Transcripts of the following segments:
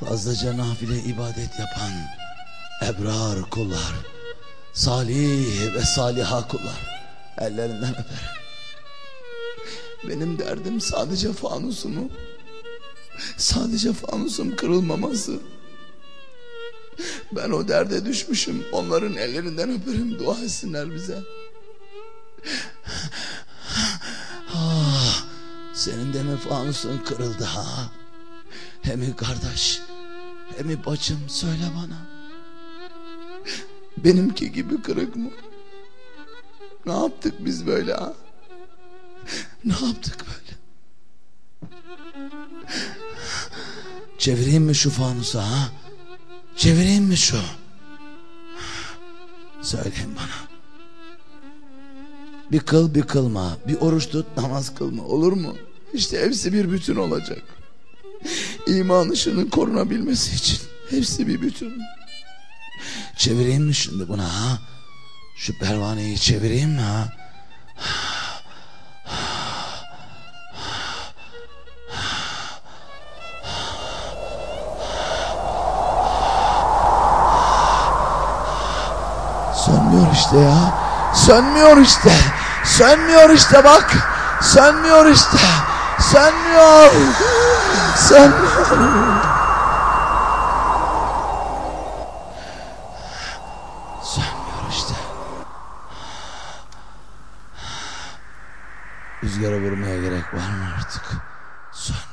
Fazlaca nafile ibadet yapan ebrar kullar, salih ve saliha kullar ellerinden öperim. Benim derdim sadece fanusumu, sadece fanusum kırılmaması. Ben o derde düşmüşüm. Onların ellerinden öperim. Dua etsinler bize. Ah, senin de mi fanusun kırıldı ha? Hemi kardeş, hemi bacım söyle bana. Benimki gibi kırık mı? Ne yaptık biz böyle ha? Ne yaptık böyle? Çevireyim mi şu fanusu ha? Çevireyim mi şu? Söyleyin bana. Bir kıl bir kılma. Bir oruç tut namaz kılma. Olur mu? İşte hepsi bir bütün olacak. İman ışığının korunabilmesi için. Hepsi bir bütün. Çevireyim mi şimdi buna ha? Şu pervaneyi çevireyim mi ha? Sönmüyor işte ya. Sönmüyor işte. Sönmüyor işte bak. Sönmüyor işte. Sönmüyor. Sönmüyor. Sönmüyor işte. Rüzgara vurmaya gerek var mı artık? Sönmüyor.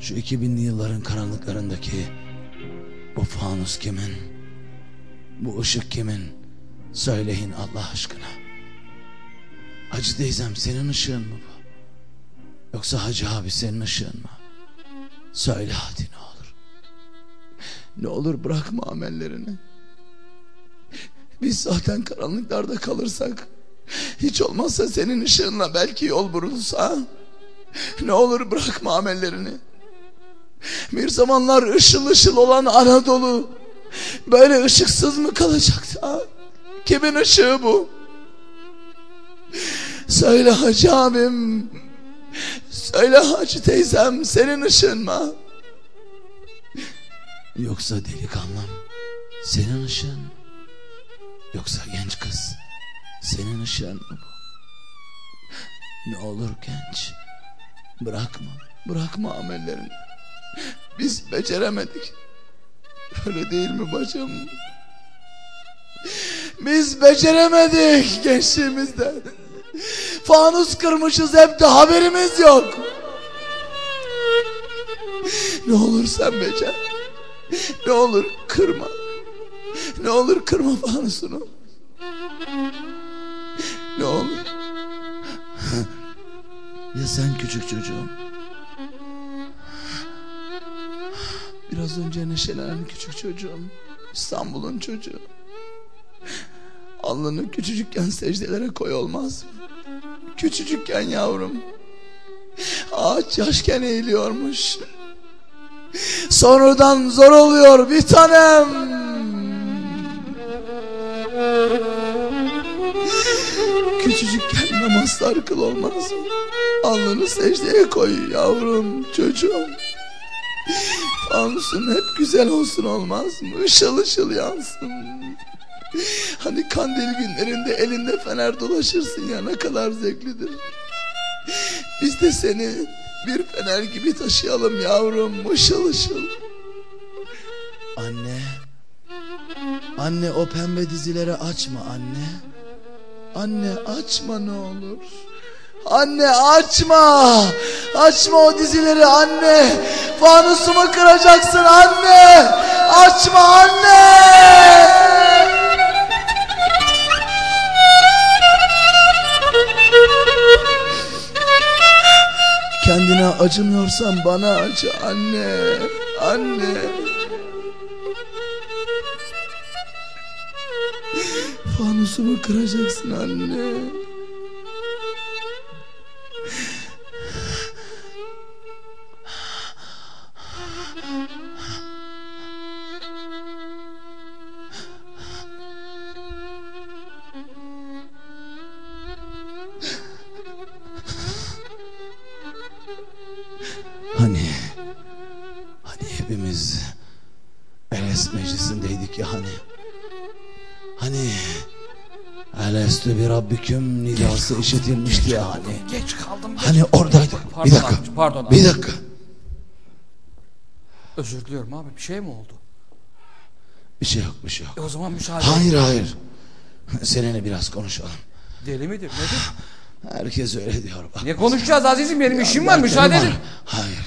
Şu 2000'li yılların karanlıklarındaki bu fanus kimin? Bu ışık kimin? Söyleyin Allah aşkına. Hacı teyzem senin ışığın mı bu? Yoksa Hacı abi senin ışığın mı? Söyle hadi ne olur. Ne olur bırakma amellerini. Biz zaten karanlıklarda kalırsak hiç olmazsa senin ışığınla belki yol bulursa ne olur bırakma amellerini. Bir zamanlar ışıl ışıl olan Anadolu böyle ışıksız mı kalacaktı? Ha? Kimin ışığı bu? Söyle hacı abim. Söyle hacı teyzem senin ışığın mı? Yoksa delikanlım senin ışığın mı? Yoksa genç kız senin ışığın mı bu? Ne olur genç bırakma bırakma amellerini. Biz beceremedik. Öyle değil mi bacım? Biz beceremedik gençliğimizde. Fanus kırmışız hep de haberimiz yok. Ne olur sen becer. Ne olur kırma. Ne olur kırma fanusunu. Ne olur. ya sen küçük çocuğum. Biraz önce neşelenen küçük çocuğum. İstanbul'un çocuğu. Alnını küçücükken secdelere koy olmaz mı? Küçücükken yavrum. Ağaç yaşken eğiliyormuş. Sonradan zor oluyor bir tanem. Küçücükken namazlar kıl olmaz mı? Alnını secdeye koy yavrum çocuğum. Fanusun hep güzel olsun olmaz mı? Işıl ışıl yansın. Hani kandil günlerinde elinde fener dolaşırsın ya ne kadar zevklidir. Biz de seni bir fener gibi taşıyalım yavrum ışıl ışıl. Anne. Anne o pembe dizileri açma anne. Anne açma ne olur. Anne açma. Açma o dizileri anne. Fanusumu kıracaksın anne. Açma anne. Kendine acımıyorsan bana acı anne. Anne. Fanusumu kıracaksın anne. Rabbiküm nidası işitilmişti ya hani. Geç kaldım. Geç. Hani oradaydı. Pardon Bir dakika. abicim, pardon abi. Bir dakika. Özür diliyorum abi. Bir şey mi oldu? Bir şey yok bir şey yok. E o zaman müsaade. Hayır hayır. Seninle biraz konuşalım. Deli midir? Nedir? Herkes öyle diyor. Bak. Ne konuşacağız azizim? Benim işim var. Müsaade edin. Hayır.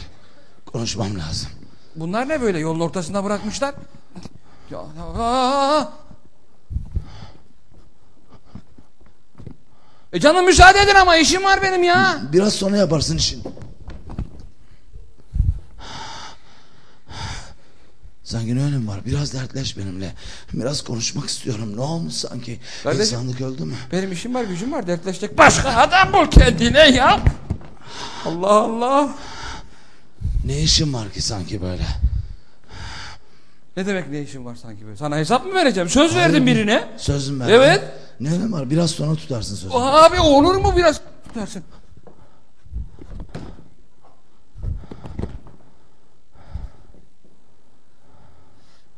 Konuşmam lazım. Bunlar ne böyle? Yolun ortasında bırakmışlar. Ya, aa! E canım müsaade edin ama işim var benim ya. Biraz sonra yaparsın işin. Sanki ne önüm var? Biraz dertleş benimle. Biraz konuşmak istiyorum. Ne olmuş sanki? Kardeşim- İnsanlık öldü mü? Benim işim var, gücüm var. Dertleşecek başka adam bul kendine ya. Allah Allah. Ne işin var ki sanki böyle? Ne demek ne işin var sanki böyle? Sana hesap mı vereceğim? Söz verdim birine. Sözüm ver. Evet. Ne önüm var? Biraz sonra tutarsın sözünü. Abi olur mu biraz tutarsın?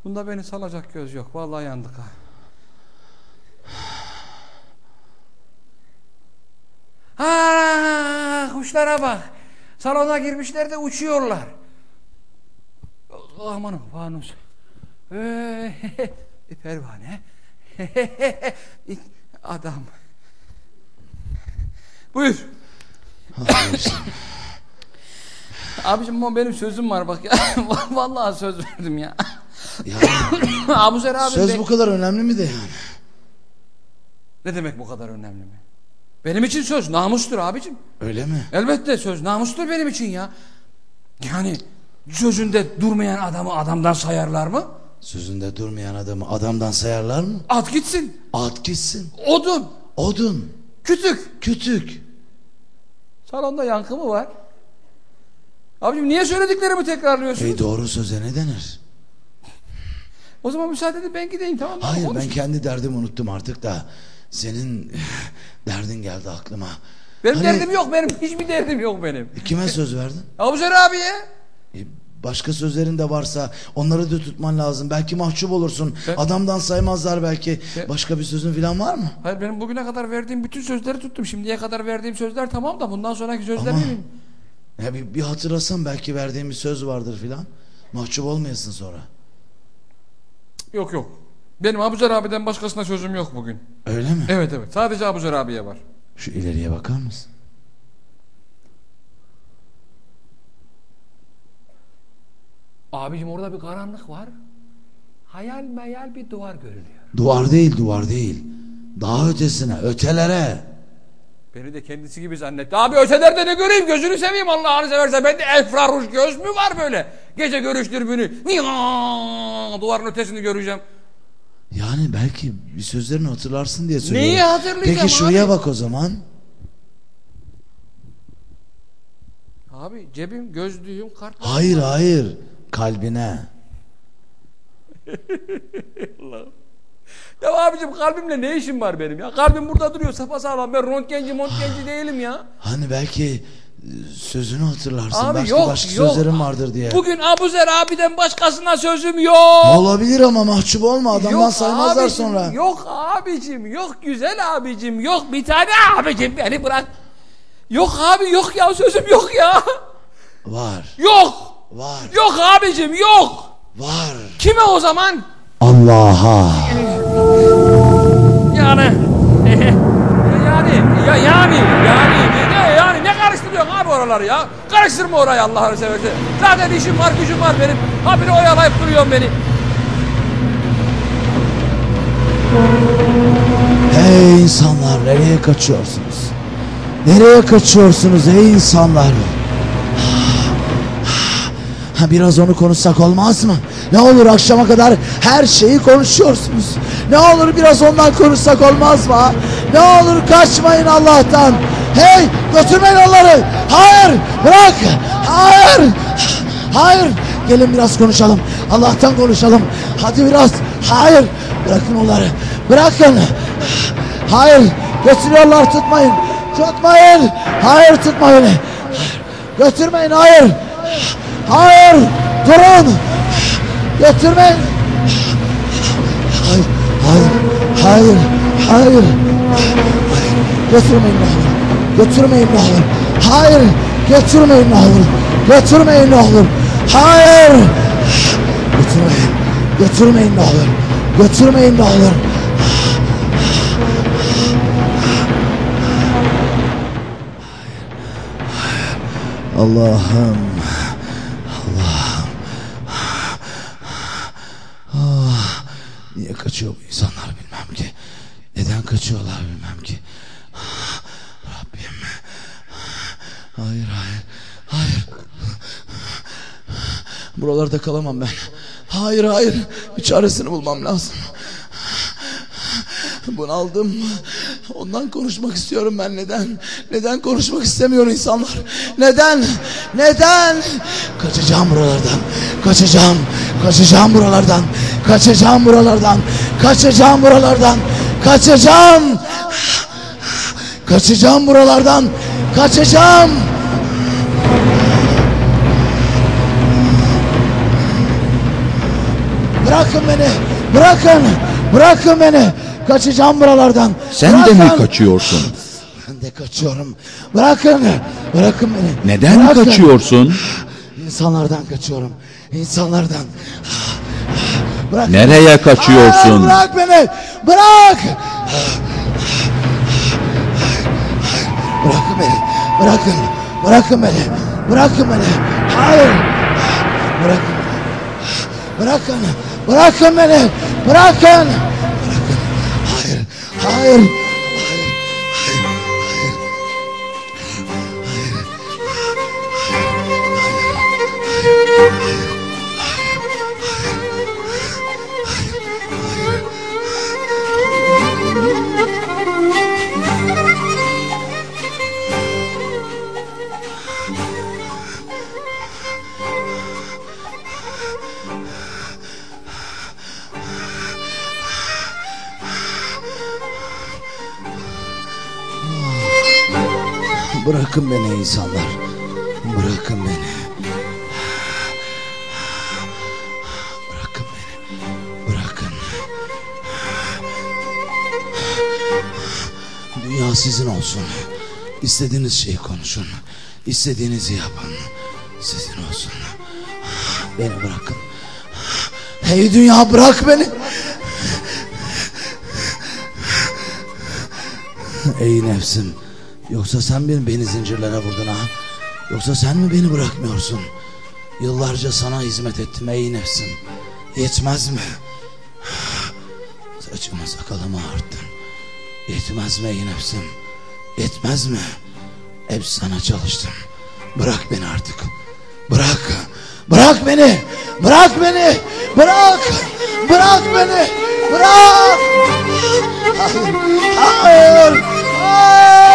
Bunda beni salacak göz yok. Vallahi yandık ha. Ha, kuşlara bak. Salona girmişler de uçuyorlar. Aman fanus. Ee, pervane. Adam. Buyur. Abicim ama benim sözüm var bak ya. Vallahi söz verdim ya. ya, Abu Zer abi söz ben- bu kadar önemli mi de yani? Ne demek bu kadar önemli mi? Benim için söz namustur abicim. Öyle mi? Elbette söz namustur benim için ya. Yani sözünde durmayan adamı adamdan sayarlar mı? Sözünde durmayan adamı adamdan sayarlar mı? At gitsin. At gitsin. Odun. Odun. Kütük. Kütük. Salonda yankı mı var? Abicim niye söylediklerimi tekrarlıyorsunuz? Hey doğru söze ne denir? O zaman müsaade edin ben gideyim tamam mı? Hayır ben kendi derdimi unuttum artık da. Senin derdin geldi aklıma. Benim Hani- derdim yok benim. Hiçbir derdim yok benim. Kime söz verdin? Abu Zer abiye. E, başka sözlerin de varsa onları da tutman lazım. Belki mahcup olursun. Ben- Adamdan saymazlar belki. Ben- Başka bir sözün falan var mı? Hayır benim bugüne kadar verdiğim bütün sözleri tuttum. Şimdiye kadar verdiğim sözler tamam da bundan sonraki sözler Ama- bileyim. Ya bir, bir hatırlasan belki verdiğim bir söz vardır filan. Mahcup olmayasın sonra. Yok yok. Benim Abuzer abiden başkasına sözüm yok bugün. Öyle mi? Evet evet. Sadece Abuzer abiye var. Şu ileriye bakar mısın? Abicim orada bir karanlık var. Hayal meyal bir duvar görünüyor. Duvar değil duvar değil. Daha ötesine ötelere. Beni de kendisi gibi zannetti. Abi ötelerde ne göreyim gözünü seveyim Allah'ını seversen. Bende enfraruj göz mü var böyle? Gece görüş dürbünü. Niyaa! Duvarın ötesini göreceğim. Yani belki bir sözlerini hatırlarsın diye söylüyorum. Neyi hatırlayacağım Peki şuraya abi? bak o zaman. Abi cebim, gözlüğüm, kart. Hayır hayır. Kalbine. Ya abicim kalbimle ne işim var benim ya? Kalbim burada duruyor sapasağlam. Ben röntgenci montgenci değilim ya. Hani belki e, sözünü hatırlarsın. Abi başka yok başka yok. sözlerin vardır diye. Bugün Abuzer abiden başkasına sözüm yok. Olabilir ama mahcup olma. Adamdan Yok saymazlar abicim, sonra. Yok abicim, yok güzel abicim, yok bir tane abicim beni bırak. Yok abi yok ya sözüm yok ya. Var. Yok. Var. Yok abicim yok. Var. Kime o zaman? Allah'a. Yani yani ya yani yani ne yani ne karıştırıyorsun abi oraları ya? Karıştırma orayı Allah'ını seversen. Zaten işim var gücüm var benim. Habire oyalayıp duruyorsun beni. Hey insanlar nereye kaçıyorsunuz? Nereye kaçıyorsunuz ey insanlar? Biraz onu konuşsak olmaz mı? Ne olur akşama kadar her şeyi konuşuyorsunuz. Ne olur biraz ondan konuşsak olmaz mı? Ne olur kaçmayın Allah'tan. Hey götürmeyin onları. Hayır bırak. Hayır. Hayır. Gelin biraz konuşalım. Allah'tan konuşalım. Hadi biraz. Hayır. Bırakın onları. Bırakın. Hayır. Götürüyorlar tutmayın. Tutmayın. Hayır tutmayın. Götürmeyin. Hayır. Hayır. Durun. Götürmeyin. Hayır. Hayır. Hayır. Hayır. Hayır. Götürmeyin ne olur. Götürmeyin ne olur. Hayır. Götürmeyin ne olur. Götürmeyin ne olur. Hayır. Götürmeyin. Götürmeyin ne olur. Götürmeyin ne olur. Allah'ım. Ah, niye kaçıyor insanlar bilmem ki. Neden kaçıyorlar bilmem ki. Rabbim. Hayır hayır. Hayır. Buralarda kalamam ben. Hayır hayır. Bir çaresini bulmam lazım. Bunaldım. Ondan konuşmak istiyorum ben. Neden? Neden konuşmak istemiyor insanlar? Neden? Neden? Kaçacağım buralardan. Kaçacağım. Kaçacağım buralardan. Kaçacağım buralardan. Kaçacağım buralardan. Kaçacağım. Kaçacağım buralardan. Kaçacağım. Bırakın beni. Bırakın. Bırakın beni. Kaçacağım buralardan. Sen de mi Bırakın. kaçıyorsun? Ben de kaçıyorum. Bırakın. Bırakın beni. Neden Bırakın. kaçıyorsun? İnsanlardan kaçıyorum. İnsanlardan. Bırak. Nereye kaçıyorsun? Hayır, bırak beni. Bırak. Bırakın beni. Bırakın. Bırakın beni. Bırakın beni. Hayır. Bırakın. Bırakın. Bırakın beni. Bırakın. Bırakın. Hayır. Hayır. Bırakın beni insanlar. Bırakın beni. Bırakın beni. Bırakın. Dünya sizin olsun. İstediğiniz şeyi konuşun. İstediğinizi yapın. Sizin olsun. Beni bırakın. Hey dünya bırak beni. Ey nefsim. Yoksa sen mi beni zincirlere vurdun ha? Yoksa sen mi beni bırakmıyorsun? Yıllarca sana hizmet ettim ey nefsim. Yetmez mi? Saçımı sakalımı arttın. Yetmez mi ey nefsim? Yetmez mi? Hep sana çalıştım. Bırak beni artık. Bırak. Bırak beni. Bırak beni. Bırak. Bırak beni. Bırak. Hayır. Hayır. Hayır.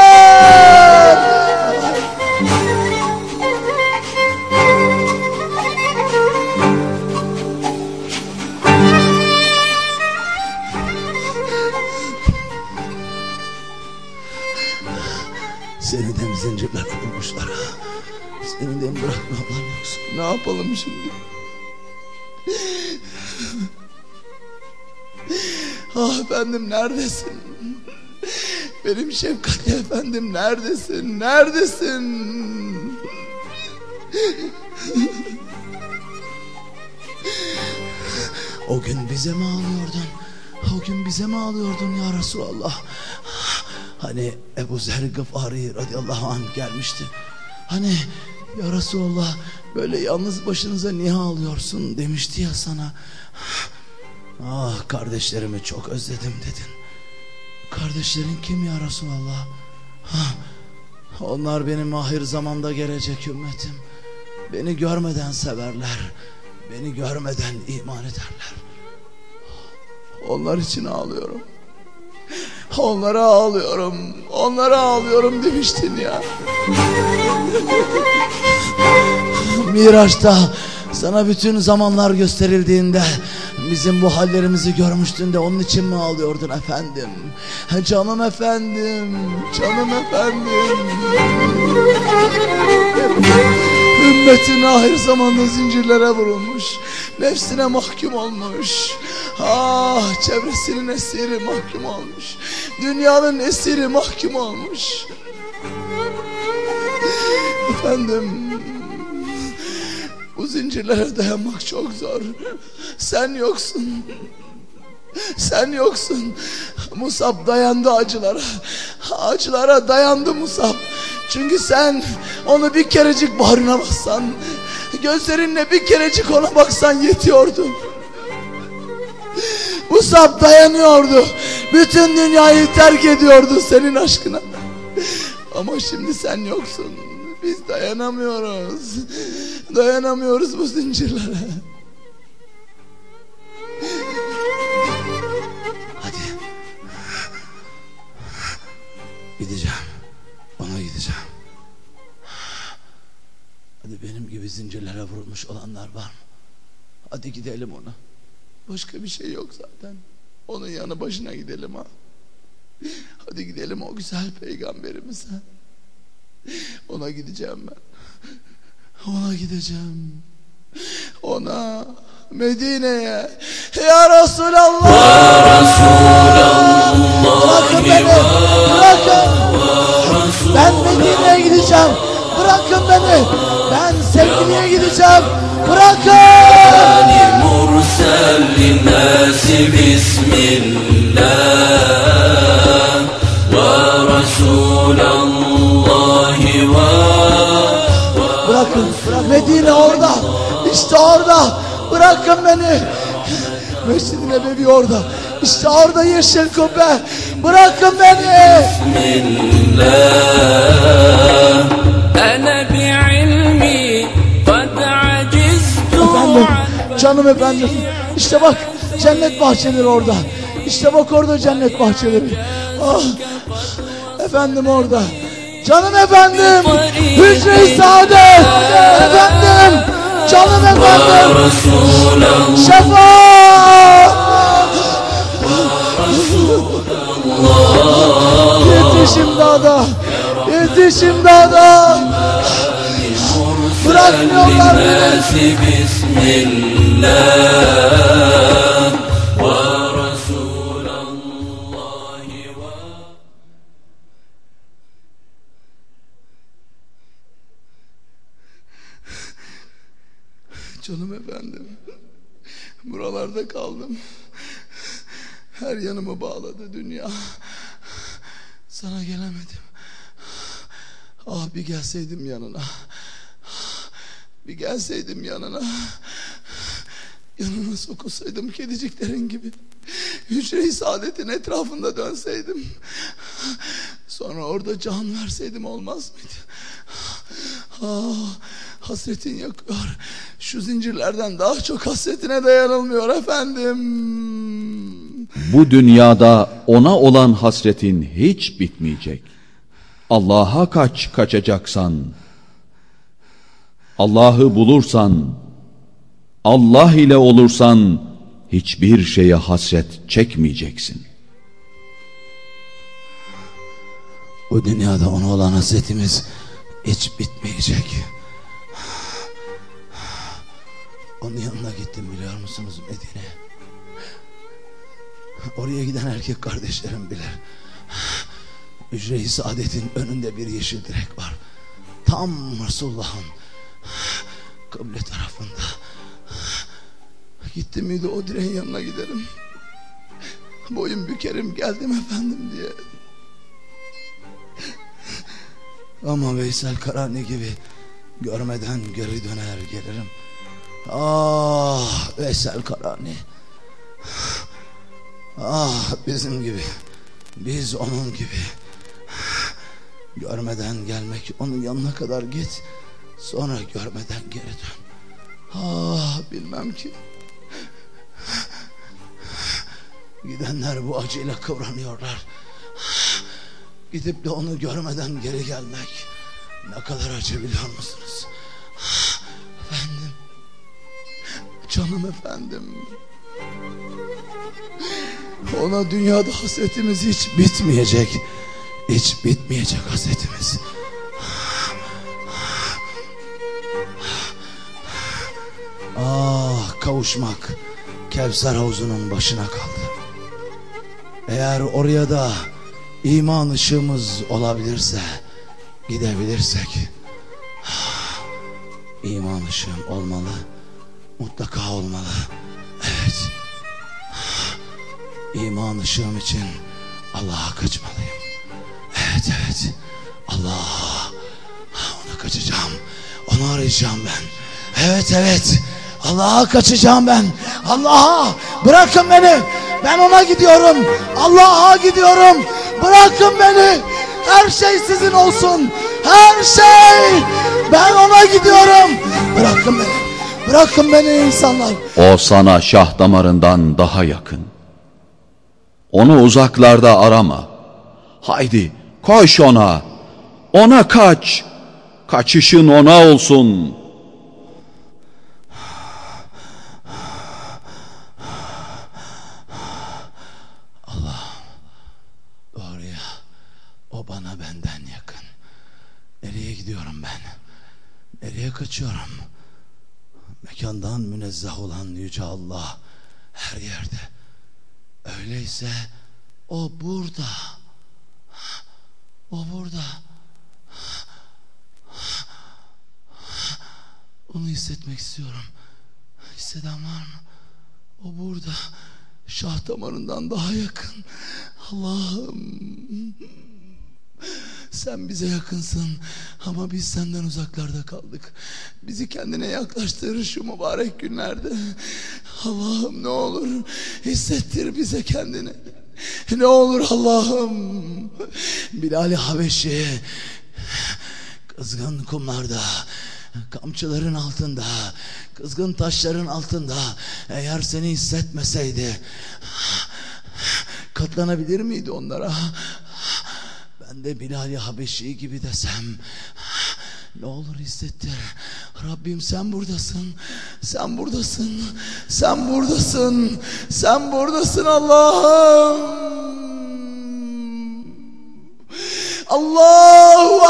Seni de mi zincirlere vurmuşlar ha? Seni de mi bırakmıyorlar yoksa? Ne yapalım şimdi? Ah efendim neredesin? Benim şefkatli efendim neredesin? Neredesin? O gün bize mi ağlıyordun? O gün bize mi ağlıyordun ya Resulallah? Hani Ebu Zer Gıfari radıyallahu anh gelmişti. Hani ya Resulallah böyle yalnız başınıza niye ağlıyorsun demişti ya sana. Ah kardeşlerimi çok özledim dedin. Kardeşlerin kim ya Resulallah? Onlar benim ahir zamanda gelecek ümmetim. Beni görmeden severler. Beni görmeden iman ederler. Onlar için ağlıyorum. Onlara ağlıyorum. Onlara ağlıyorum demiştin ya. Miraç'ta sana bütün zamanlar gösterildiğinde bizim bu hallerimizi görmüştün de onun için mi ağlıyordun efendim? Ha, Canım efendim, canım efendim. Ümmetin ahir zamanda zincirlere vurulmuş. Nefsine mahkum olmuş. Ah çevresinin esiri mahkum olmuş. Dünyanın esiri mahkum olmuş. Efendim bu zincirlere dayanmak çok zor. Sen yoksun. Sen yoksun. Musab dayandı acılara. Acılara dayandı Musab. Çünkü sen onu bir kerecik bağrına bassan, gözlerinle bir kerecik ona baksan yetiyordu. Musab dayanıyordu. Bütün dünyayı terk ediyordu senin aşkına. Ama şimdi sen yoksun. Biz dayanamıyoruz. Dayanamıyoruz bu zincirlere. Hadi. Gideceğim. Ona gideceğim. Hadi benim gibi zincirlere vurulmuş olanlar var mı? Hadi gidelim ona. Başka bir şey yok zaten. Onun yanı başına gidelim ha. Hadi gidelim o güzel peygamberimize. Ona gideceğim ben. Ona gideceğim. Ona Medine'ye. Ya Resulallah. Ya Resulallah. Bırakın beni. Bırakın. Ben Medine'ye gideceğim. Bırakın beni. Ben sevgiliye gideceğim. Bırakın. Mursel linnâsi bismillah. Ve Resulallah. Medine orada. İşte orada. Bırakın beni. Mescid-i Nebevi orada. İşte orada yeşil kubbe. Bırakın beni. Efendim, canım efendim. İşte bak cennet bahçeleri orada. İşte bak orada cennet bahçeleri. Ah, efendim orada. Canım efendim Hücre-i Saadet. Efendim Canım efendim. Şefaat Yetişim dağda Yetişim dağda Bırakmıyorlar beni. Bismillah. Buralarda kaldım. Her yanımı bağladı dünya. Sana gelemedim. Ah bir gelseydim yanına. Bir gelseydim yanına. Yanına sokulsaydım kediciklerin gibi. Hücre-i saadetin etrafında dönseydim. Sonra orada can verseydim olmaz mıydı? Ah, hasretin yakıyor. Şu zincirlerden daha çok hasretine dayanılmıyor efendim. Bu dünyada ona olan hasretin hiç bitmeyecek. Allah'a kaç kaçacaksan, Allah'ı bulursan, Allah ile olursan hiçbir şeye hasret çekmeyeceksin. Bu dünyada ona olan hasretimiz hiç bitmeyecek. Onun yanına gittim biliyor musunuz Medine? Oraya giden erkek kardeşlerim bilir. Hücre-i Saadet'in önünde bir yeşil direk var. Tam Resulullah'ın kıble tarafında. Gittim miydi o direğin yanına giderim. Boyun bükerim geldim efendim diye. Ama Veysel Karani gibi görmeden geri döner gelirim. Ah Veysel Karani. Ah bizim gibi. Biz onun gibi. Görmeden gelmek onun yanına kadar git. Sonra görmeden geri dön. Ah bilmem ki. Gidenler bu acıyla kıvranıyorlar. Gidip de onu görmeden geri gelmek ne kadar acı biliyor musunuz? Canım efendim. Ona dünyada hasretimiz hiç bitmeyecek. Hiç bitmeyecek hasretimiz. Ah kavuşmak. Kevser havuzunun başına kaldı. Eğer oraya da iman ışığımız olabilirse, gidebilirsek, iman ışığım olmalı, mutlaka olmalı. Evet, iman ışığım için Allah'a kaçmalıyım. Evet, evet, Allah'a, ona kaçacağım, onu arayacağım ben. Evet, evet, Allah'a kaçacağım ben. Allah'a bırakın beni. Ben ona gidiyorum. Allah'a gidiyorum. Bırakın beni. Her şey sizin olsun. Her şey. Ben ona gidiyorum. Bırakın beni. Bırakın beni insanlar. O sana şah damarından daha yakın. Onu uzaklarda arama. Haydi koş ona. Ona kaç. Kaçışın ona olsun. Doğru ya. O bana benden yakın. Nereye gidiyorum ben? Nereye kaçıyorum? Mekandan münezzeh olan Yüce Allah her yerde. Öyleyse o burada. O burada. Onu hissetmek istiyorum. Hisseden var mı? O burada. Şah damarından daha yakın. Allah'ım. Sen bize yakınsın ama biz senden uzaklarda kaldık. Bizi kendine yaklaştır şu mübarek günlerde. Allah'ım ne olur hissettir bize kendini. Ne olur Allah'ım. Bilal-i Habeşi kızgın kumlarda kamçıların altında, kızgın taşların altında eğer seni hissetmeseydi katlanabilir miydi onlara? Ben de Bilal-i Habeşi gibi desem ne olur hissettir. Rabbim sen buradasın. Sen buradasın. Sen buradasın. Sen buradasın Allah'ım. Allahu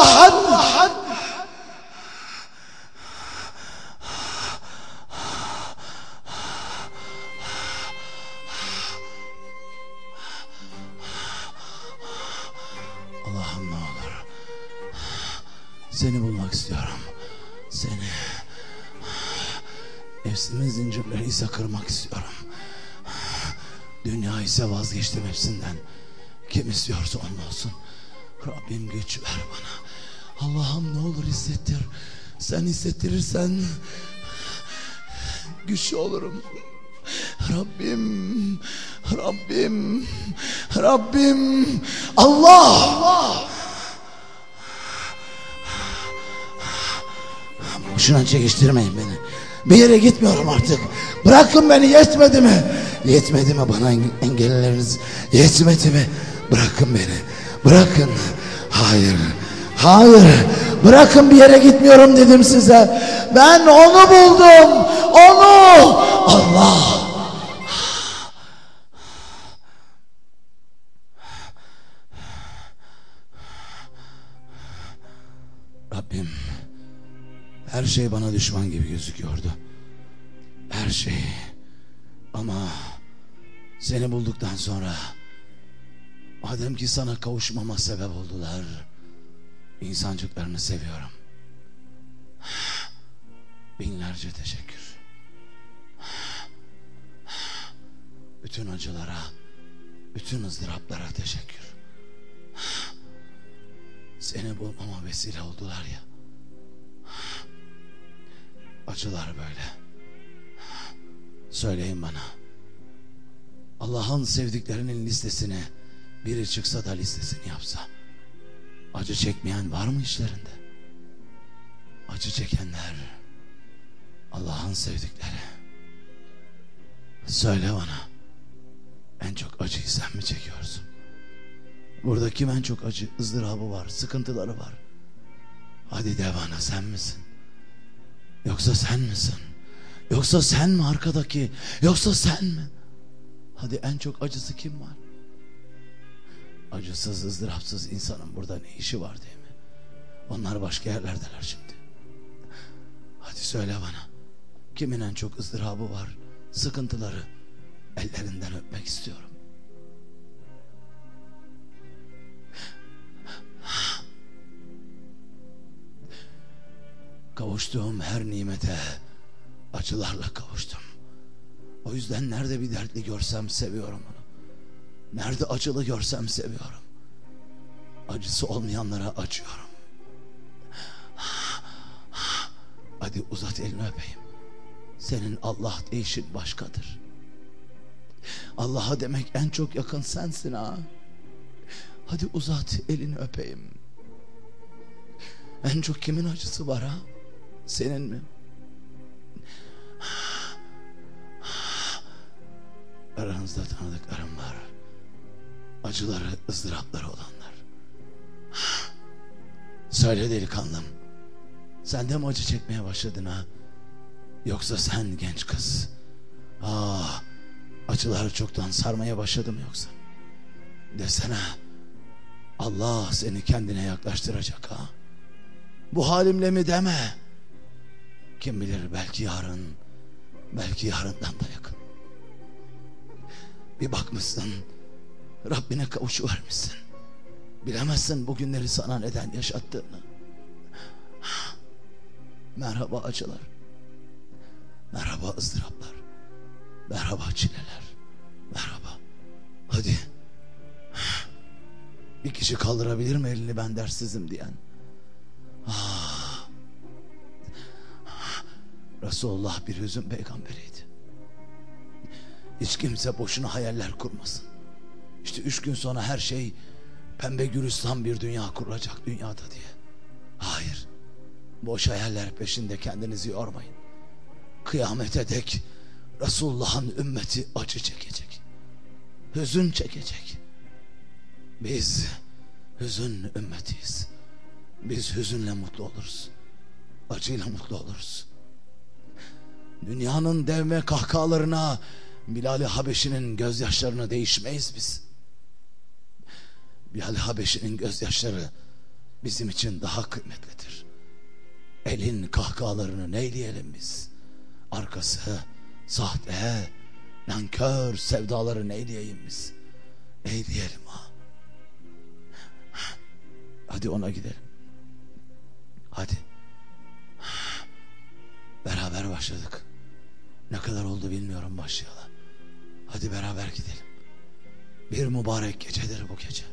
kırmak istiyorum. Dünya ise vazgeçtim hepsinden. Kim istiyorsa onun olsun. Rabbim güç ver bana. Allah'ım ne olur hissettir. Sen hissettirirsen güçlü olurum. Rabbim, Rabbim, Rabbim, Allah. Boşuna çekiştirmeyin beni. Bir yere gitmiyorum artık. Bırakın beni yetmedi mi? Yetmedi mi bana engelleriniz? Yetmedi mi? Bırakın beni. Bırakın. Hayır. Hayır. Bırakın bir yere gitmiyorum dedim size. Ben onu buldum. Onu. Allah. Şey bana düşman gibi gözüküyordu. Her şey. Ama seni bulduktan sonra madem ki sana kavuşmama sebep oldular. insancıklarını seviyorum. Binlerce teşekkür. Bütün acılara, bütün ızdıraplara teşekkür. Seni bulmama vesile oldular ya. Acılar böyle. Söyleyin bana. Allah'ın sevdiklerinin listesine biri çıksa da listesini yapsa. Acı çekmeyen var mı işlerinde? Acı çekenler Allah'ın sevdikleri. Söyle bana. En çok acıyı sen mi çekiyorsun? Burada kim en çok acı, ızdırabı var, sıkıntıları var. Hadi de bana sen misin? Yoksa sen misin? Yoksa sen mi arkadaki? Yoksa sen mi? Hadi en çok acısı kim var? Acısız, ızdırapsız insanın burada ne işi var değil mi? Onlar başka yerlerdeler şimdi. Hadi söyle bana. Kimin en çok ızdırabı var? Sıkıntıları. ellerinden öpmek istiyorum. Kavuştuğum her nimete acılarla kavuştum. O yüzden nerede bir dertli görsem seviyorum onu. Nerede acılı görsem seviyorum. Acısı olmayanlara acıyorum. Hadi uzat elini öpeyim. Senin Allah değişin başkadır. Allah'a demek en çok yakın sensin ha. Hadi uzat elini öpeyim. En çok kimin acısı var ha? Senin mi? Aranızda tanıdıklarım var. Acıları, ızdırapları olanlar. Söyle delikanlım. Sen de mi acı çekmeye başladın ha? Yoksa sen genç kız. Ah, acılar çoktan sarmaya başladı mı yoksa? Desene. Allah seni kendine yaklaştıracak ha. Bu halimle mi deme. Kim bilir belki yarın, belki yarından da yakın. Bir bakmışsın, Rabbine kavuşuvermişsin. Bilemezsin bugünleri sana neden yaşattığını. Merhaba acılar. Merhaba ızdıraplar. Merhaba çileler. Merhaba. Hadi. Bir kişi kaldırabilir mi elini ben dersizim diyen? Ah. Resulullah bir hüzün peygamberiydi. Hiç kimse boşuna hayaller kurmasın. İşte üç gün sonra her şey pembe gülistan bir dünya kurulacak dünyada diye. Hayır. Boş hayaller peşinde kendinizi yormayın. Kıyamete dek Resulullah'ın ümmeti acı çekecek. Hüzün çekecek. Biz hüzün ümmetiyiz. Biz hüzünle mutlu oluruz. Acıyla mutlu oluruz. Dünyanın devme kahkahalarına Bilal-i Habeşi'nin gözyaşlarına değişmeyiz biz. Bilal-i Habeşi'nin gözyaşları bizim için daha kıymetlidir. Elin kahkahalarını neyleyelim biz? Arkası sahte, nankör sevdaları neyleyeyim biz? Eyleyelim ha. Hadi ona gidelim. Hadi. Beraber başladık. Ne kadar oldu bilmiyorum başlayalım. Hadi beraber gidelim. Bir mübarek gecedir bu gece.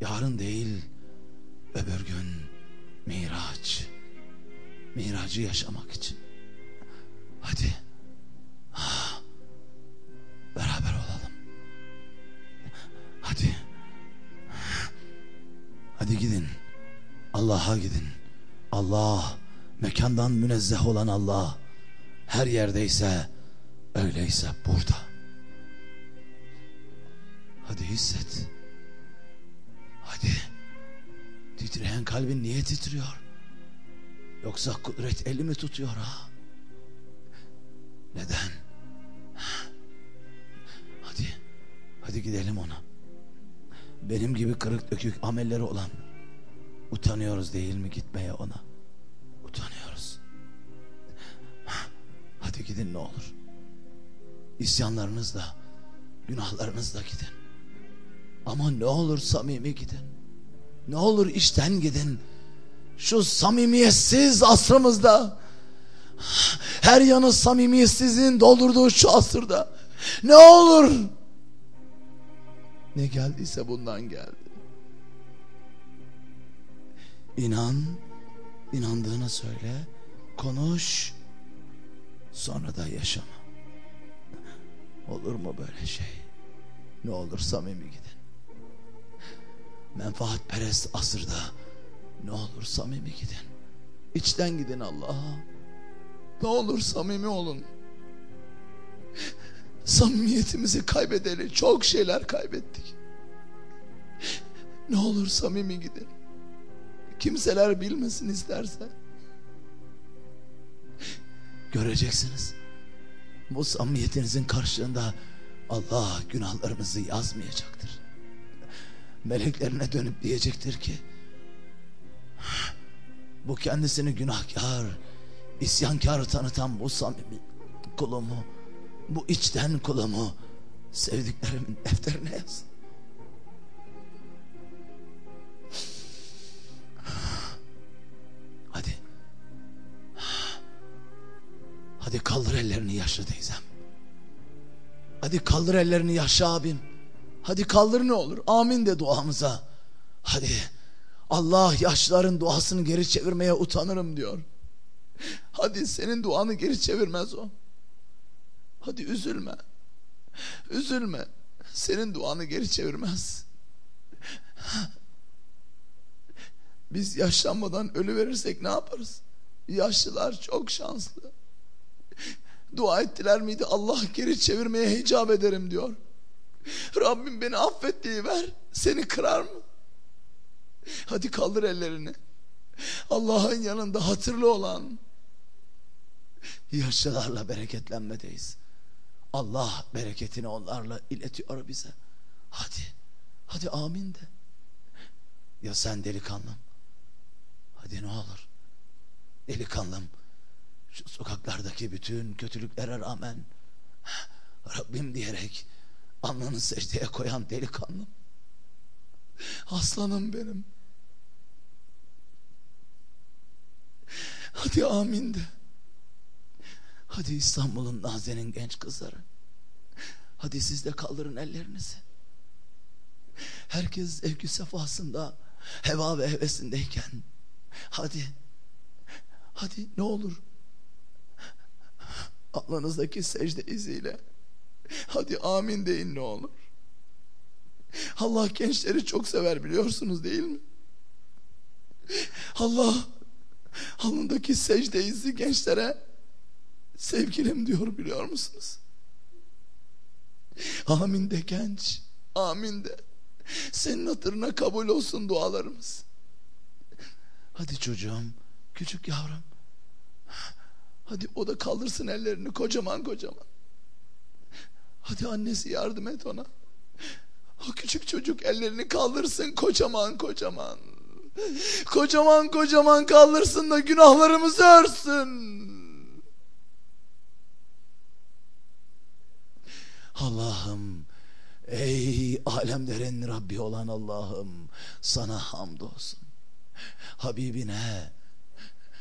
Yarın değil, öbür gün Miraç. Miracı yaşamak için. Hadi. Beraber olalım. Hadi. Hadi gidin. Allah'a gidin. Allah, mekandan münezzeh olan Allah, her yerdeyse, öyleyse burada. Hadi hisset. Hadi. Titreyen kalbin niye titriyor? Yoksa kudret eli mi tutuyor ha? Neden? Hadi. Hadi gidelim ona. Benim gibi kırık dökük amelleri olan utanıyoruz değil mi gitmeye ona? Hadi gidin ne olur. İsyanlarınızla, günahlarınızla gidin. Ama ne olur samimi gidin. Ne olur işten gidin. Şu samimiyetsiz asrımızda her yanı samimiyetsizliğin doldurduğu şu asırda ne olur ne geldiyse bundan geldi. İnan, inandığını söyle, konuş, sonra da yaşama. Olur mu böyle şey? Ne olur samimi gidin. Menfaatperest asırda ne olur samimi gidin. İçten gidin Allah'a. Ne olur samimi olun. Samimiyetimizi kaybedeli çok şeyler kaybettik. Ne olur samimi gidin. Kimseler bilmesin isterse. Göreceksiniz. Bu samimiyetinizin karşılığında Allah günahlarınızı yazmayacaktır. Meleklerine dönüp diyecektir ki bu kendisini günahkar, isyankar tanıtan bu samimi kulumu bu içten kulumu sevdiklerimin defterine yaz. Hadi kaldır ellerini yaşlı teyzem. Hadi kaldır ellerini yaşlı abim. Hadi kaldır ne olur. Amin de duamıza. Hadi. Allah yaşlıların duasını geri çevirmeye utanırım diyor. Hadi senin duanı geri çevirmez o. Hadi üzülme. Üzülme. Senin duanı geri çevirmez. Biz yaşlanmadan ölü verirsek ne yaparız? Yaşlılar çok şanslı. Dua ettiler miydi? Allah geri çevirmeye hicap ederim diyor. Rabbim beni affet ver. Seni kırar mı? Hadi kaldır ellerini. Allah'ın yanında hatırlı olan yaşlılarla bereketlenmedeyiz. Allah bereketini onlarla iletiyor bize. Hadi. Hadi amin de. Ya sen delikanlım. Hadi ne olur. Delikanlım. Şu sokaklardaki bütün kötülüklere rağmen Rabbim diyerek alnını secdeye koyan delikanlım. Aslanım benim. Hadi amin de. Hadi İstanbul'un nazenin genç kızları. Hadi siz de kaldırın ellerinizi. Herkes zevkü sefasında, heva ve hevesindeyken. Hadi, hadi ne olur. Alnınızdaki secde iziyle. Hadi amin deyin ne olur. Allah gençleri çok sever biliyorsunuz değil mi? Allah alnındaki secde izi gençlere sevgilim diyor biliyor musunuz? Amin de genç. Amin de. Senin hatırına kabul olsun dualarımız. Hadi çocuğum, küçük yavrum. Hadi o da kaldırsın ellerini kocaman kocaman. Hadi annesi yardım et ona. O küçük çocuk ellerini kaldırsın kocaman kocaman. Kocaman kocaman kaldırsın da günahlarımızı örsün. Allah'ım ey alemlerin Rabbi olan Allah'ım sana hamdolsun. Habibine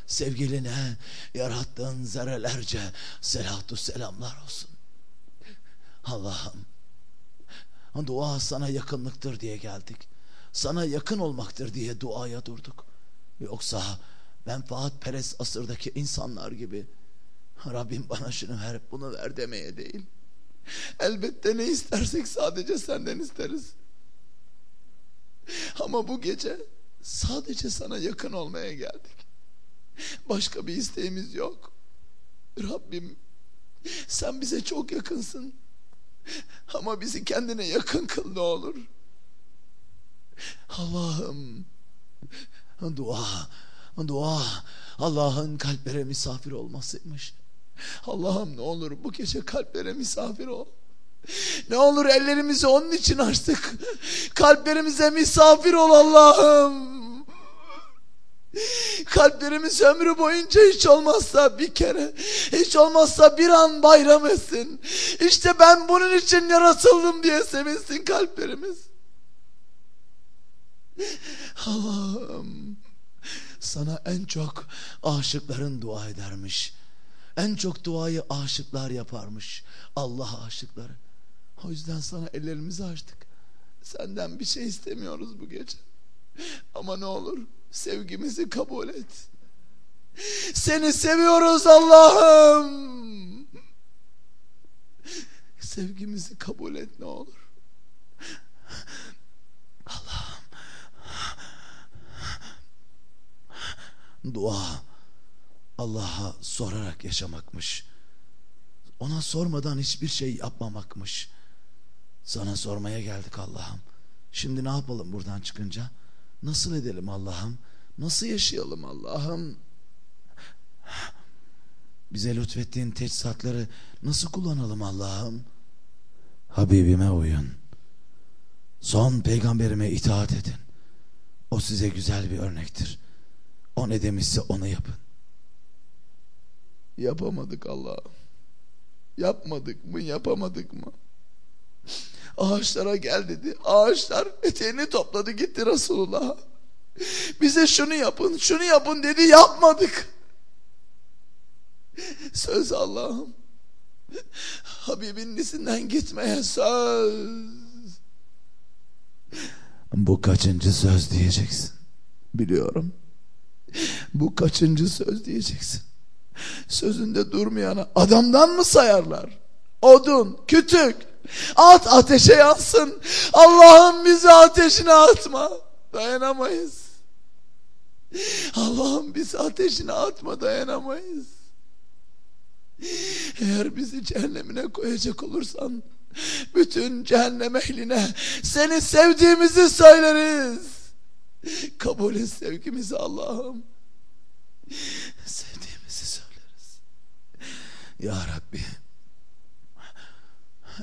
sevgiline yarattığın zerrelerce selatu selamlar olsun. Allah'ım dua sana yakınlıktır diye geldik. Sana yakın olmaktır diye duaya durduk. Yoksa menfaat perest asırdaki insanlar gibi Rabbim bana şunu ver bunu ver demeye değil. Elbette ne istersek sadece senden isteriz. Ama bu gece sadece sana yakın olmaya geldik. Başka bir isteğimiz yok. Rabbim sen bize çok yakınsın. Ama bizi kendine yakın kıl ne olur. Allah'ım dua dua Allah'ın kalplere misafir olmasıymış. Allah'ım ne olur bu gece kalplere misafir ol. Ne olur ellerimizi onun için açtık. Kalplerimize misafir ol Allah'ım. Kalplerimiz ömrü boyunca hiç olmazsa bir kere, hiç olmazsa bir an bayram etsin. İşte ben bunun için yaratıldım diye sevinsin kalplerimiz. Allah'ım sana en çok aşıkların dua edermiş. En çok duayı aşıklar yaparmış. Allah aşıkları. O yüzden sana ellerimizi açtık. Senden bir şey istemiyoruz bu gece. Ama ne olur sevgimizi kabul et. Seni seviyoruz Allah'ım. Sevgimizi kabul et ne olur. Allah'ım. Dua Allah'a sorarak yaşamakmış. Ona sormadan hiçbir şey yapmamakmış. Sana sormaya geldik Allah'ım. Şimdi ne yapalım buradan çıkınca? Nasıl edelim Allah'ım? Nasıl yaşayalım Allah'ım? Bize lütfettiğin teçhizatları nasıl kullanalım Allah'ım? Habibime uyun. Son peygamberime itaat edin. O size güzel bir örnektir. O ne demişse onu yapın. Yapamadık Allah'ım. Yapmadık mı yapamadık mı? Ağaçlara gel dedi. Ağaçlar eteğini topladı gitti Resulullah'a. Bize şunu yapın şunu yapın dedi yapmadık. Söz Allah'ım. Habibin nisinden gitmeye söz. Bu kaçıncı söz diyeceksin. Biliyorum. Bu kaçıncı söz diyeceksin. Sözünde durmayana adamdan mı sayarlar? Odun, kütük, at ateşe yansın. Allah'ım bizi ateşine atma. Dayanamayız. Allah'ım bizi ateşine atma dayanamayız. Eğer bizi cehennemine koyacak olursan bütün cehennem ehline seni sevdiğimizi söyleriz. Kabul et sevgimizi Allah'ım. Sevdiğimizi söyleriz. Ya Rabbi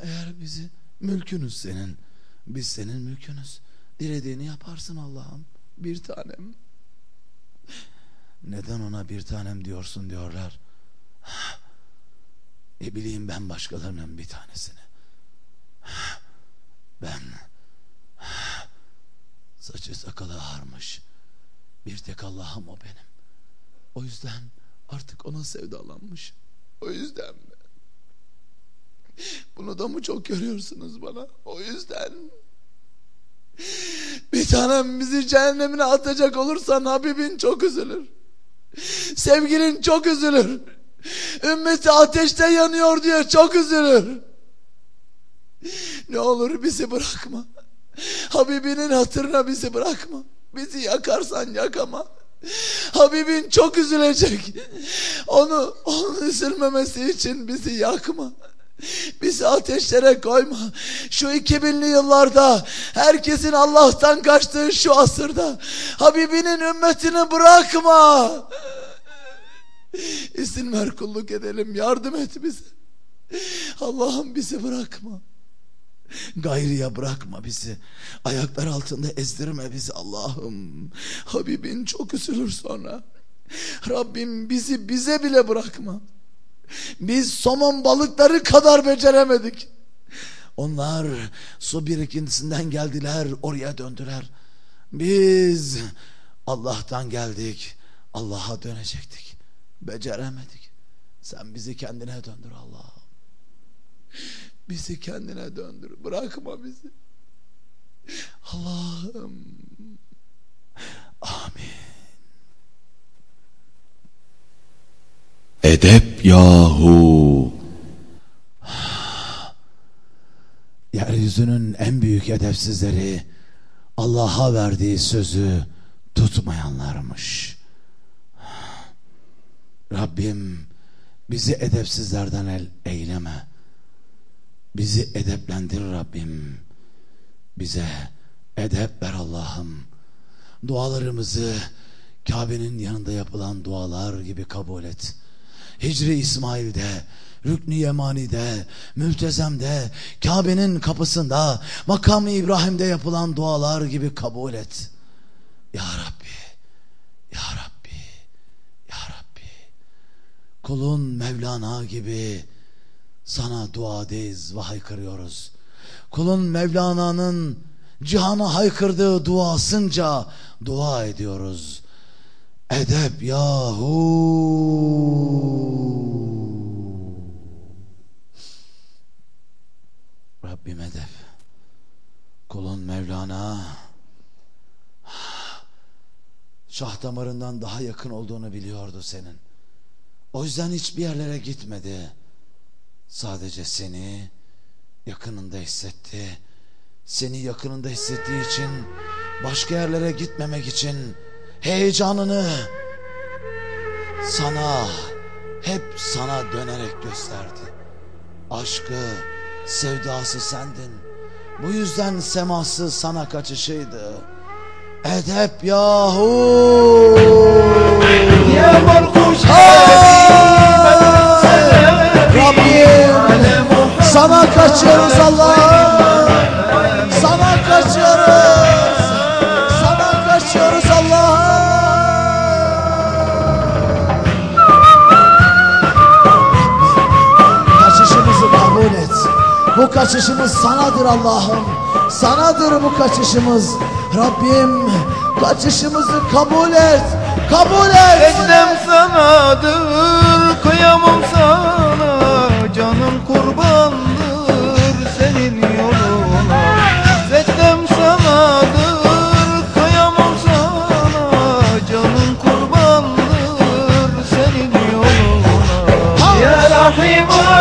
eğer bizi mülkünüz senin biz senin mülkünüz. Dilediğini yaparsın Allah'ım. Bir tanem. Neden ona bir tanem diyorsun diyorlar. Ne bileyim ben başkalarının bir tanesini. Ben saçı sakalı ağarmış. Bir tek Allah'ım o benim. O yüzden artık ona sevdalanmış. O yüzden mi? Bunu da mı çok görüyorsunuz bana? O yüzden bir tanem bizi cehennemine atacak olursan Habibin çok üzülür. Sevgilin çok üzülür. Ümmeti ateşte yanıyor diye çok üzülür. Ne olur bizi bırakma. Habibinin hatırına bizi bırakma. Bizi yakarsan yakama. Habibin çok üzülecek. Onu, onun üzülmemesi için bizi yakma. Bizi ateşlere koyma. Şu 2000'li yıllarda herkesin Allah'tan kaçtığı şu asırda Habibinin ümmetini bırakma. İzin ver kulluk edelim. Yardım et bize. Allah'ım bizi bırakma. Gayriye bırakma bizi. Ayaklar altında ezdirme bizi Allah'ım. Habibin çok üzülür sonra. Rabbim bizi bize bile bırakma. Biz somon balıkları kadar beceremedik. Onlar su birikintisinden geldiler, oraya döndüler. Biz Allah'tan geldik, Allah'a dönecektik. Beceremedik. Sen bizi kendine döndür Allah'ım. Bizi kendine döndür. Bırakma bizi. Allah'ım. Amin. Edep yahu. Yeryüzünün en büyük edepsizleri Allah'a verdiği sözü tutmayanlarmış. Rabbim bizi edepsizlerden el eyleme. Bizi edeplendir Rabbim. Bize edep ver Allah'ım. Dualarımızı Kabe'nin yanında yapılan dualar gibi kabul et. Hicri İsmail'de, Rüknü Yemani'de, Mültezem'de, Kabe'nin kapısında, makamı İbrahim'de yapılan dualar gibi kabul et. Ya Rabbi, Ya Rabbi, Ya Rabbi. Kulun Mevlana gibi sana duadayız ve haykırıyoruz. Kulun Mevlana'nın cihana haykırdığı duasınca dua ediyoruz. Edep yahu. Rabbim edep. Kulun Mevlana şah damarından daha yakın olduğunu biliyordu senin. O yüzden hiçbir yerlere gitmedi. Sadece seni yakınında hissetti. Seni yakınında hissettiği için başka yerlere gitmemek için heyecanını sana hep sana dönerek gösterdi. Aşkı, sevdası sendin. Bu yüzden seması sana kaçışıydı. Edep yahu. Ya Rabbim sana kaçıyoruz Allah'ım. Kaçışımız sanadır Allah'ım. Sanadır bu kaçışımız. Rabbim kaçışımızı kabul et. Kabul et. Secdem sanadır, kıyamam sana Canım kurbandır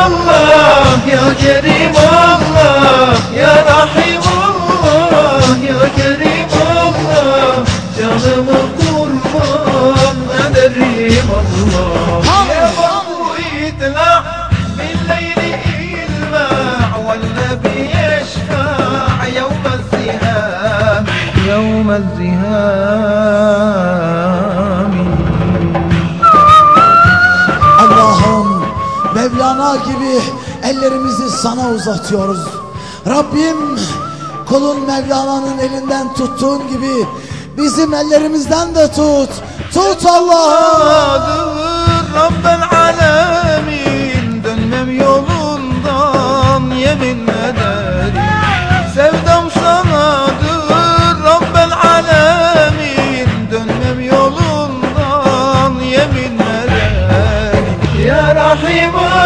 الله يا كريم الله يا رحيم الله يا كريم الله canım kurban ederim الله. يا ضوء اطلع بالليل إلمع والنبي يشفع يوم الزهام يوم الزهام Gibi ellerimizi sana uzatıyoruz. Rabbim kulun Mevlana'nın elinden tuttuğun gibi bizim ellerimizden de tut. Tut Allah'ım. Sanadır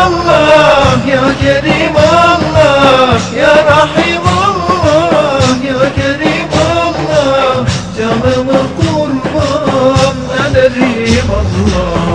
Allah Ya Kerim Allah Ya Rahim Allah Ya Kerim Allah Canımı kurban ederim Allah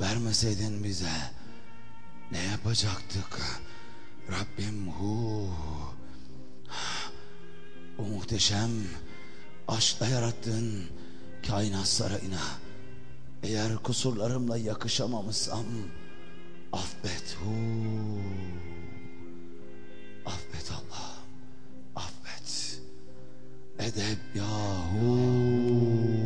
vermeseydin bize ne yapacaktık? Rabbim hu. O muhteşem aşkla yarattığın kainat sarayına eğer kusurlarımla yakışamamışsam affet hu. Affet Allah. Affet. Edep yahu.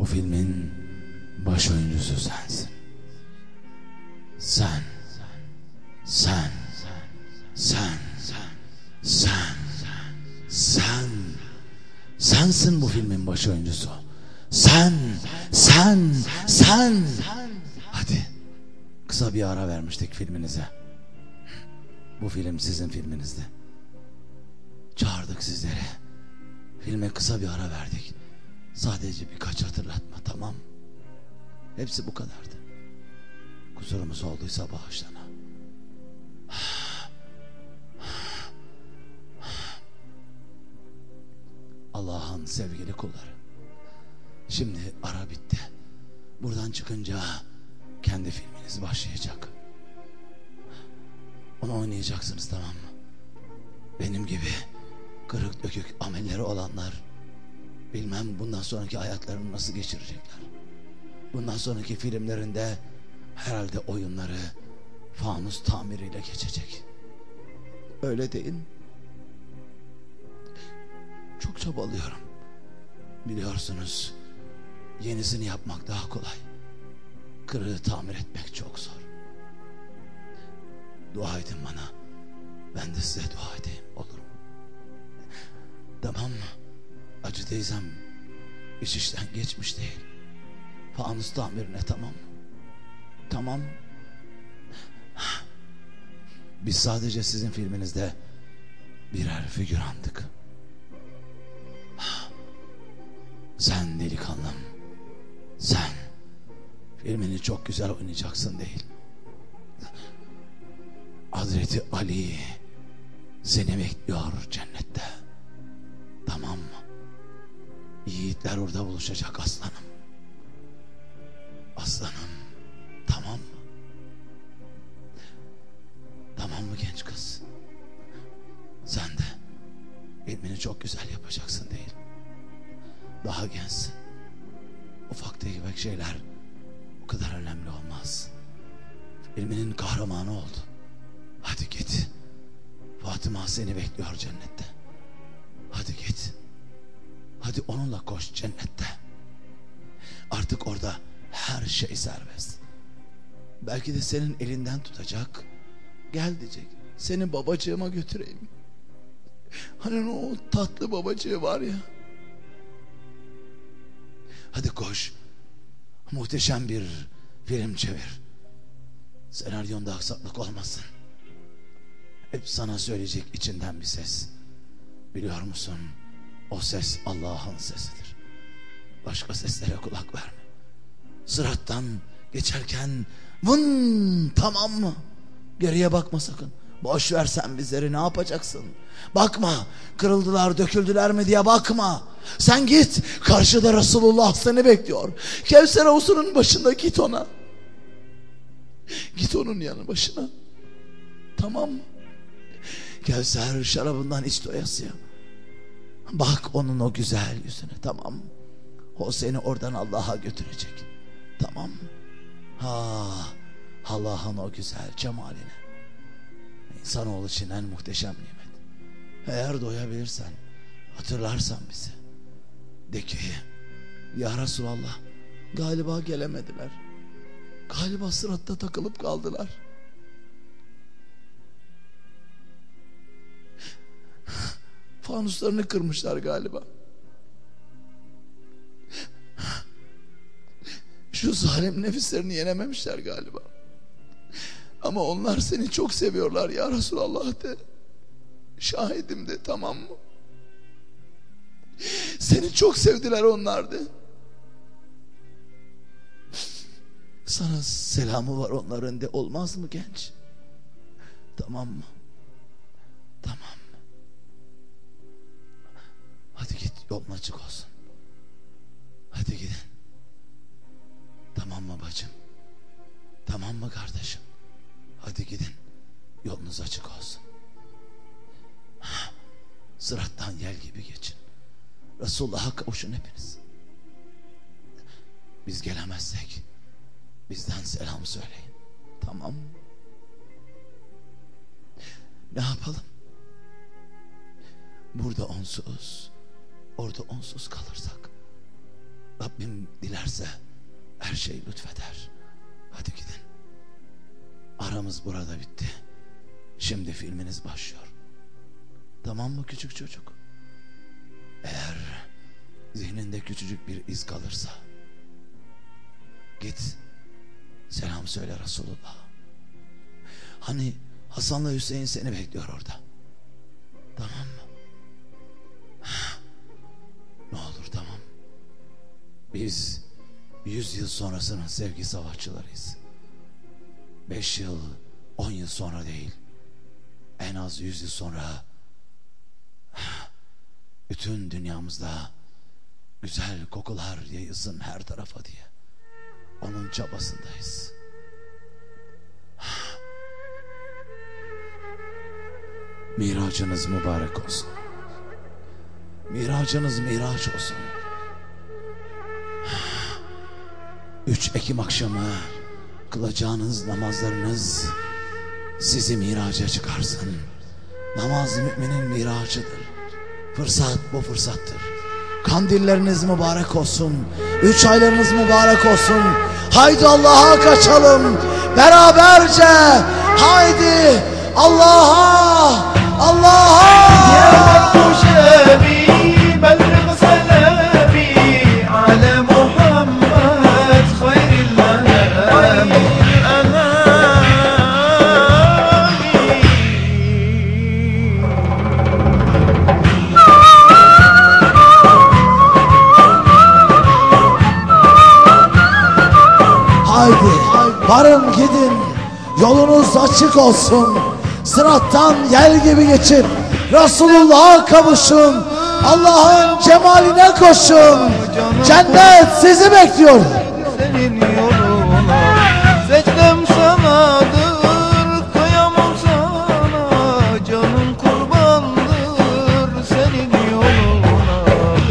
Bu filmin baş oyuncusu sensin. Sen. Sen. Sen. Sen. Sen. Sensin bu filmin baş oyuncusu. Sen. Sen. Sen. Hadi. Kısa bir ara vermiştik filminize. Bu film sizin filminizdi. Çağırdık sizleri. Filme kısa bir ara verdik. Sadece birkaç hatırlatma tamam. Hepsi bu kadardı. Kusurumuz olduysa bağışlana. Allah'ın sevgili kulları. Şimdi ara bitti. Buradan çıkınca kendi filminiz başlayacak. Onu oynayacaksınız tamam mı? Benim gibi kırık dökük amelleri olanlar bilmem bundan sonraki hayatlarını nasıl geçirecekler. Bundan sonraki filmlerinde herhalde oyunları fanus tamiriyle geçecek. Öyle değil? Çok çabalıyorum. Biliyorsunuz yenisini yapmak daha kolay. Kırığı tamir etmek çok zor. Dua edin bana. Ben de size dua edeyim olur mu? Tamam mı? Acı teyzem iş işten geçmiş değil. Fanus tamirine tamam? Tamam. Biz sadece sizin filminizde birer figürandık. Sen delikanlım. Sen filmini çok güzel oynayacaksın değil. Hazreti Ali seni bekliyor cennette. Tamam mı? Yiğitler orada buluşacak aslanım. Aslanım. Tamam mı? Tamam mı genç kız? Sen de ilmini çok güzel yapacaksın değil. Daha gençsin. Ufak tefek şeyler o kadar önemli olmaz. İlminin kahramanı oldu. Hadi git. Fatıma seni bekliyor cennette. Hadi git. Hadi onunla koş cennette. Artık orada her şey serbest. Belki de senin elinden tutacak. Gel diyecek. Seni babacığıma götüreyim. Hani o tatlı babacığı var ya. Hadi koş. Muhteşem bir film çevir. Senaryonda aksaklık olmasın. Hep sana söyleyecek içinden bir ses. Biliyor musun? O ses Allah'ın sesidir. Başka seslere kulak verme. Sırattan geçerken vın tamam mı? Geriye bakma sakın. Boş ver sen bizleri ne yapacaksın? Bakma kırıldılar döküldüler mi diye bakma. Sen git karşıda Resulullah seni bekliyor. Kevser havuzunun başında git ona. Git onun yanı başına. Tamam mı? Kevser şarabından iç doyasıya. Bak onun o güzel yüzüne tamam mı? O seni oradan Allah'a götürecek. Tamam mı? Ha, Allah'ın o güzel cemaline. İnsanoğlu için en muhteşem nimet. Eğer doyabilirsen, hatırlarsan bizi. De ki, Ya Resulallah, galiba gelemediler. Galiba sıratta takılıp kaldılar. Fanuslarını kırmışlar galiba. Şu zalim nefislerini yenememişler galiba. Ama onlar seni çok seviyorlar ya Resulallah de. Şahidim de tamam mı? Seni çok sevdiler onlar de. Sana selamı var onların de olmaz mı genç? Tamam mı? Açık olsun. Hadi gidin. Tamam mı bacım? Tamam mı kardeşim? Hadi gidin. Yolunuz açık olsun. Sırattan yel gibi geçin. Resulullah'a kavuşun hepiniz. Biz gelemezsek bizden selam söyleyin. Tamam mı? Ne yapalım? Burada onsuz, orada onsuz kalırsak Rabbim dilerse her şey lütfeder. Hadi gidin. Aramız burada bitti. Şimdi filminiz başlıyor. Tamam mı küçük çocuk? Eğer zihninde küçücük bir iz kalırsa git selam söyle Resulullah. Hani Hasan'la Hüseyin seni bekliyor orada. Tamam mı? Ne olur tamam. Biz yüz yıl sonrasının sevgi savaşçılarıyız. Beş yıl, on yıl sonra değil. En az yüz yıl sonra bütün dünyamızda güzel kokular yayılsın her tarafa diye. Onun çabasındayız. Miracınız mübarek olsun. Miracınız miraç olsun. Üç Ekim akşamı Kılacağınız namazlarınız sizi miraca çıkarsın. Namaz müminin miracıdır. Fırsat bu fırsattır. Kandilleriniz mübarek olsun. Üç aylarınız mübarek olsun. Haydi Allah'a kaçalım. Beraberce. Haydi Allah'a. Allah'a. Haydi varın gidin yolunuz açık olsun. Sırattan yel gibi geçip Resulullah'a kavuşun. Allah'ın cemaline koşun. Cennet sizi bekliyor. Senin yoluna Secdem sanadır kıyamam sana Canım kurbandır. Senin yoluna.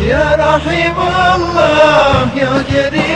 Ya Rahim Allah ya Kerim